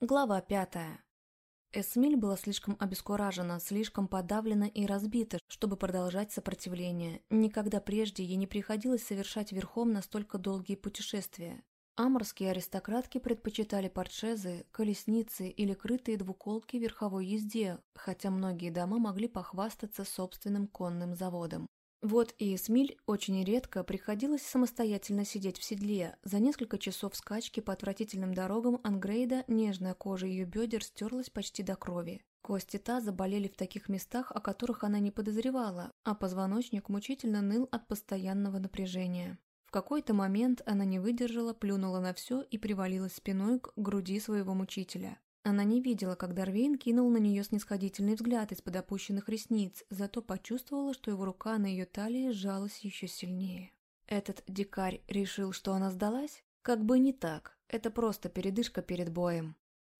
Глава пятая. Эсмиль была слишком обескуражена, слишком подавлена и разбита, чтобы продолжать сопротивление. Никогда прежде ей не приходилось совершать верхом настолько долгие путешествия. Аморские аристократки предпочитали портшезы, колесницы или крытые двуколки верховой езде, хотя многие дома могли похвастаться собственным конным заводом. Вот и Эсмиль очень редко приходилось самостоятельно сидеть в седле. За несколько часов скачки по отвратительным дорогам Ангрейда нежная кожа ее бедер стерлась почти до крови. Кости таза болели в таких местах, о которых она не подозревала, а позвоночник мучительно ныл от постоянного напряжения. В какой-то момент она не выдержала, плюнула на все и привалилась спиной к груди своего мучителя. Она не видела, как Дарвейн кинул на нее снисходительный взгляд из-под опущенных ресниц, зато почувствовала, что его рука на ее талии сжалась еще сильнее. Этот дикарь решил, что она сдалась? Как бы не так, это просто передышка перед боем.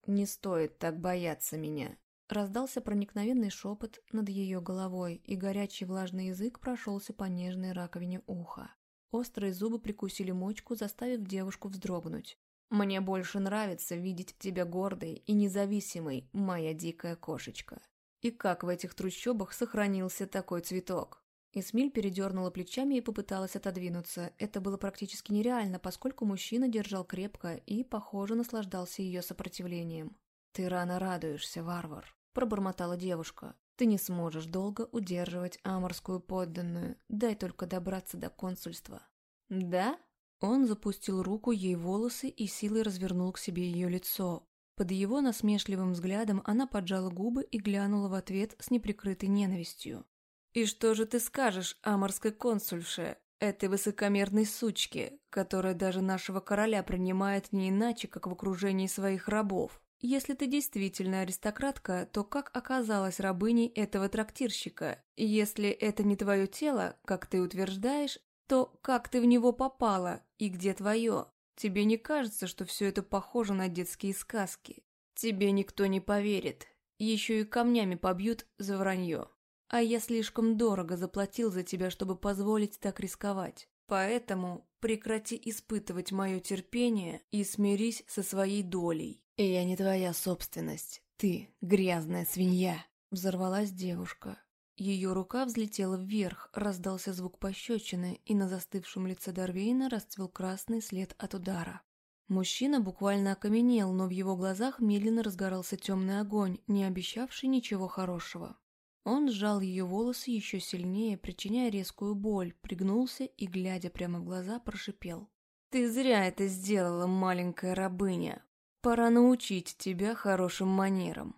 «Не стоит так бояться меня», Раздался проникновенный шепот над ее головой, и горячий влажный язык прошелся по нежной раковине уха. Острые зубы прикусили мочку, заставив девушку вздрогнуть. Мне больше нравится видеть тебя гордой и независимой, моя дикая кошечка. И как в этих трущобах сохранился такой цветок? Эсмиль передернула плечами и попыталась отодвинуться. Это было практически нереально, поскольку мужчина держал крепко и, похоже, наслаждался ее сопротивлением. «Ты рано радуешься, варвар», – пробормотала девушка. «Ты не сможешь долго удерживать аморскую подданную. Дай только добраться до консульства». «Да?» Он запустил руку ей в волосы и силой развернул к себе ее лицо. Под его насмешливым взглядом она поджала губы и глянула в ответ с неприкрытой ненавистью. «И что же ты скажешь, аморской консульше, этой высокомерной сучке, которая даже нашего короля принимает не иначе, как в окружении своих рабов? Если ты действительно аристократка, то как оказалась рабыней этого трактирщика? Если это не твое тело, как ты утверждаешь, то как ты в него попала и где твое? Тебе не кажется, что все это похоже на детские сказки? Тебе никто не поверит, еще и камнями побьют за вранье. А я слишком дорого заплатил за тебя, чтобы позволить так рисковать. Поэтому прекрати испытывать мое терпение и смирись со своей долей. И я не твоя собственность. Ты грязная свинья. Взорвалась девушка. Ее рука взлетела вверх, раздался звук пощечины, и на застывшем лице Дарвейна расцвел красный след от удара. Мужчина буквально окаменел, но в его глазах медленно разгорался темный огонь, не обещавший ничего хорошего. Он сжал ее волосы еще сильнее, причиняя резкую боль, пригнулся и, глядя прямо в глаза, прошипел. «Ты зря это сделала, маленькая рабыня. Пора научить тебя хорошим манерам».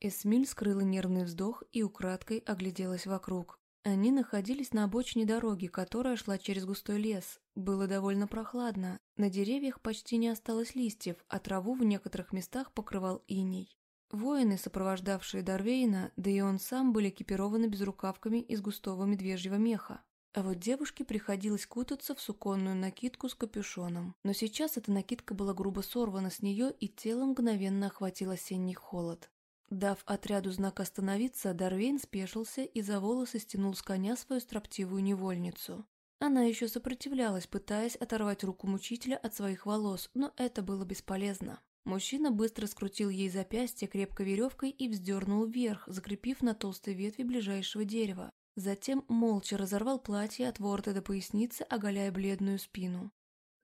Эсмиль скрыла нервный вздох и украдкой огляделась вокруг. Они находились на обочине дороги, которая шла через густой лес. Было довольно прохладно, на деревьях почти не осталось листьев, а траву в некоторых местах покрывал иней. Воины, сопровождавшие Дарвейна, да и он сам были экипированы безрукавками из густого медвежьего меха. А вот девушке приходилось кутаться в суконную накидку с капюшоном. Но сейчас эта накидка была грубо сорвана с нее, и тело мгновенно охватил осенний холод. Дав отряду знак остановиться, Дарвейн спешился и за волосы стянул с коня свою строптивую невольницу. Она еще сопротивлялась, пытаясь оторвать руку мучителя от своих волос, но это было бесполезно. Мужчина быстро скрутил ей запястье крепкой веревкой и вздернул вверх, закрепив на толстой ветви ближайшего дерева. Затем молча разорвал платье от ворота до поясницы, оголяя бледную спину.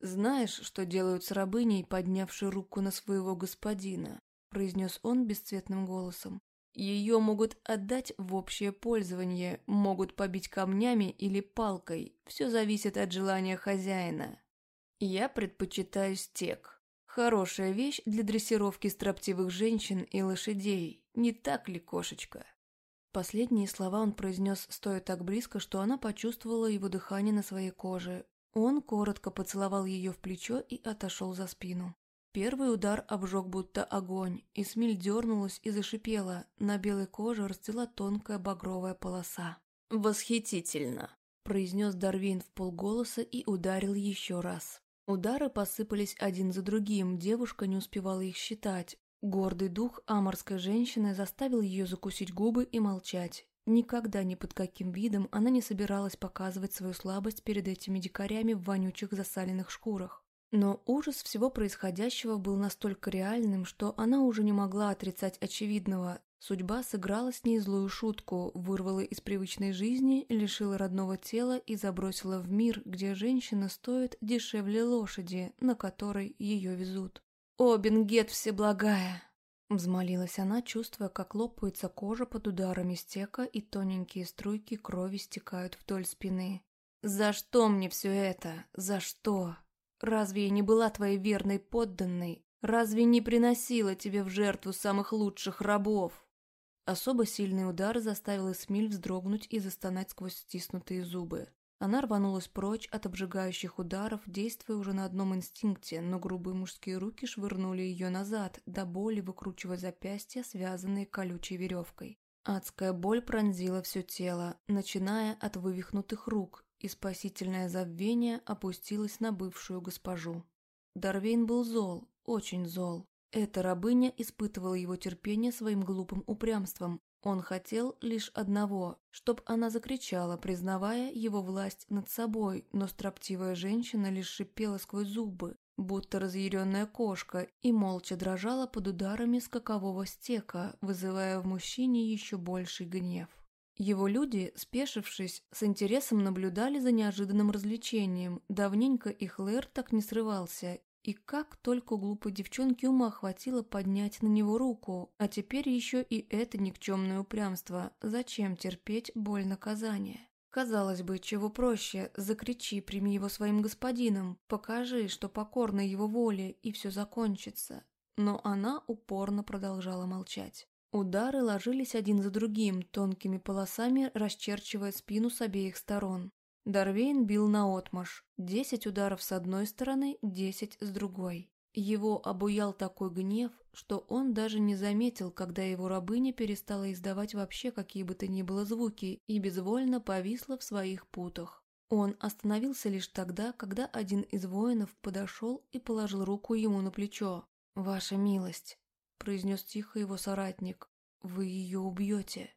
«Знаешь, что делают с рабыней, поднявшей руку на своего господина?» Произнес он бесцветным голосом. Ее могут отдать в общее пользование, могут побить камнями или палкой. Все зависит от желания хозяина. Я предпочитаю стек. Хорошая вещь для дрессировки строптивых женщин и лошадей. Не так ли, кошечка? Последние слова он произнес, стоя так близко, что она почувствовала его дыхание на своей коже. Он коротко поцеловал ее в плечо и отошел за спину. Первый удар обжег будто огонь, и смель дернулась и зашипела, на белой коже расцвела тонкая багровая полоса. «Восхитительно!» – произнес Дарвин в полголоса и ударил еще раз. Удары посыпались один за другим, девушка не успевала их считать. Гордый дух аморской женщины заставил ее закусить губы и молчать. Никогда ни под каким видом она не собиралась показывать свою слабость перед этими дикарями в вонючих засаленных шкурах. Но ужас всего происходящего был настолько реальным, что она уже не могла отрицать очевидного. Судьба сыграла с ней злую шутку, вырвала из привычной жизни, лишила родного тела и забросила в мир, где женщина стоит дешевле лошади, на которой ее везут. «О, Бенгет Всеблагая!» Взмолилась она, чувствуя, как лопается кожа под ударами стека и тоненькие струйки крови стекают вдоль спины. «За что мне все это? За что? Разве я не была твоей верной подданной? Разве не приносила тебе в жертву самых лучших рабов?» Особо сильный удар заставил Эсмиль вздрогнуть и застонать сквозь стиснутые зубы. Она рванулась прочь от обжигающих ударов, действуя уже на одном инстинкте, но грубые мужские руки швырнули ее назад, до боли выкручивая запястья, связанные колючей веревкой. Адская боль пронзила все тело, начиная от вывихнутых рук, и спасительное забвение опустилось на бывшую госпожу. Дарвейн был зол, очень зол. Эта рабыня испытывала его терпение своим глупым упрямством, он хотел лишь одного, чтоб она закричала, признавая его власть над собой, но строптивая женщина лишь шипела сквозь зубы, будто разъяренная кошка, и молча дрожала под ударами скакового стека, вызывая в мужчине еще больший гнев. Его люди, спешившись, с интересом наблюдали за неожиданным развлечением. Давненько их Лэр так не срывался, и как только глупой девчонки ума хватило поднять на него руку, а теперь еще и это никчемное упрямство. Зачем терпеть боль наказания? Казалось бы, чего проще, закричи, прими его своим господином, покажи, что покорна его воле, и все закончится. Но она упорно продолжала молчать. Удары ложились один за другим, тонкими полосами расчерчивая спину с обеих сторон. Дарвейн бил наотмашь. Десять ударов с одной стороны, десять с другой. Его обуял такой гнев, что он даже не заметил, когда его рабыня перестала издавать вообще какие бы то ни было звуки и безвольно повисла в своих путах. Он остановился лишь тогда, когда один из воинов подошел и положил руку ему на плечо. «Ваша милость», – произнес тихо его соратник, – «вы ее убьете».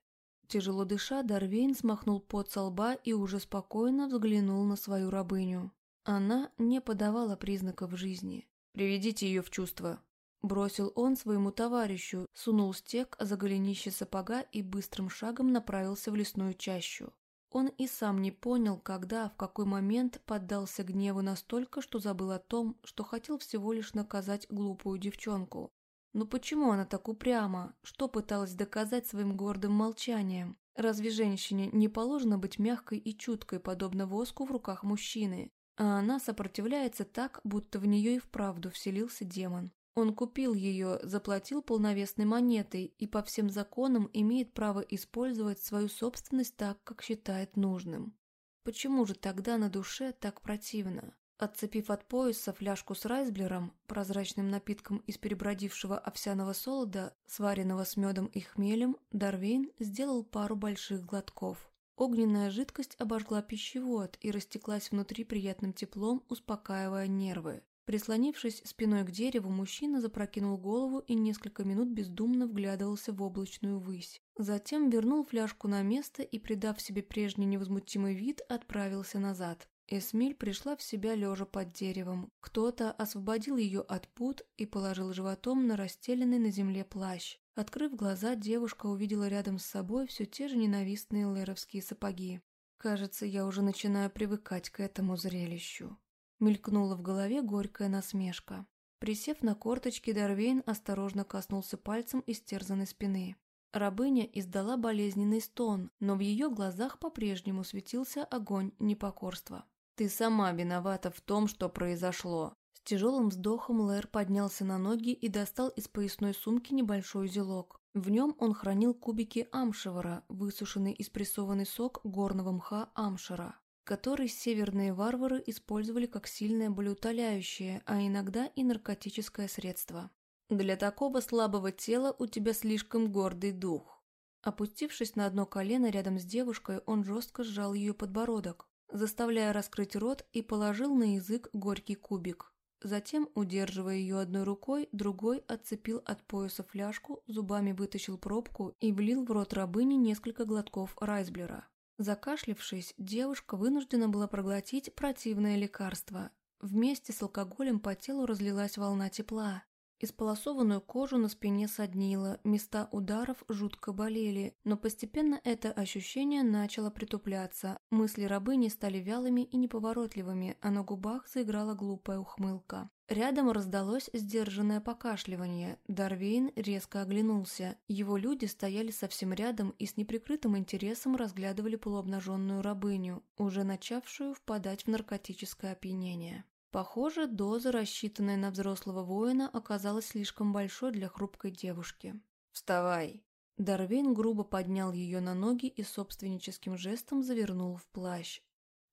Тяжело дыша, Дарвейн смахнул пот со лба и уже спокойно взглянул на свою рабыню. Она не подавала признаков жизни. «Приведите ее в чувство», – бросил он своему товарищу, сунул стек за голенище сапога и быстрым шагом направился в лесную чащу. Он и сам не понял, когда, в какой момент поддался гневу настолько, что забыл о том, что хотел всего лишь наказать глупую девчонку. Но почему она так упряма? Что пыталась доказать своим гордым молчанием? Разве женщине не положено быть мягкой и чуткой, подобно воску в руках мужчины? А она сопротивляется так, будто в нее и вправду вселился демон. Он купил ее, заплатил полновесной монетой и по всем законам имеет право использовать свою собственность так, как считает нужным. Почему же тогда на душе так противно? Отцепив от пояса фляжку с райсблером, прозрачным напитком из перебродившего овсяного солода, сваренного с медом и хмелем, Дарвейн сделал пару больших глотков. Огненная жидкость обожгла пищевод и растеклась внутри приятным теплом, успокаивая нервы. Прислонившись спиной к дереву, мужчина запрокинул голову и несколько минут бездумно вглядывался в облачную высь. Затем вернул фляжку на место и, придав себе прежний невозмутимый вид, отправился назад. Эсмиль пришла в себя лежа под деревом. Кто-то освободил ее от пут и положил животом на расстеленный на земле плащ. Открыв глаза, девушка увидела рядом с собой все те же ненавистные леровские сапоги. «Кажется, я уже начинаю привыкать к этому зрелищу». Мелькнула в голове горькая насмешка. Присев на корточки, Дарвейн осторожно коснулся пальцем истерзанной спины. Рабыня издала болезненный стон, но в ее глазах по-прежнему светился огонь непокорства. Ты сама виновата в том, что произошло. С тяжелым вздохом Лэр поднялся на ноги и достал из поясной сумки небольшой узелок. В нем он хранил кубики амшевара, высушенный и спрессованный сок горного мха амшера, который северные варвары использовали как сильное болеутоляющее, а иногда и наркотическое средство. Для такого слабого тела у тебя слишком гордый дух. Опустившись на одно колено рядом с девушкой, он жестко сжал ее подбородок заставляя раскрыть рот и положил на язык горький кубик. Затем, удерживая ее одной рукой, другой отцепил от пояса фляжку, зубами вытащил пробку и влил в рот рабыни несколько глотков райсблера. Закашлившись, девушка вынуждена была проглотить противное лекарство. Вместе с алкоголем по телу разлилась волна тепла. Исполосованную кожу на спине соднило, места ударов жутко болели, но постепенно это ощущение начало притупляться. Мысли рабыни стали вялыми и неповоротливыми, а на губах заиграла глупая ухмылка. Рядом раздалось сдержанное покашливание. Дарвейн резко оглянулся. Его люди стояли совсем рядом и с неприкрытым интересом разглядывали полуобнаженную рабыню, уже начавшую впадать в наркотическое опьянение. Похоже, доза, рассчитанная на взрослого воина, оказалась слишком большой для хрупкой девушки. «Вставай!» Дарвейн грубо поднял ее на ноги и собственническим жестом завернул в плащ.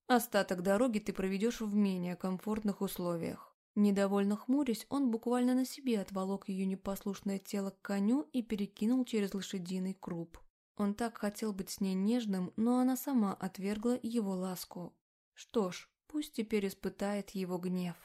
«Остаток дороги ты проведешь в менее комфортных условиях». Недовольно хмурясь, он буквально на себе отволок ее непослушное тело к коню и перекинул через лошадиный круп. Он так хотел быть с ней нежным, но она сама отвергла его ласку. Что ж, Пусть теперь испытает его гнев.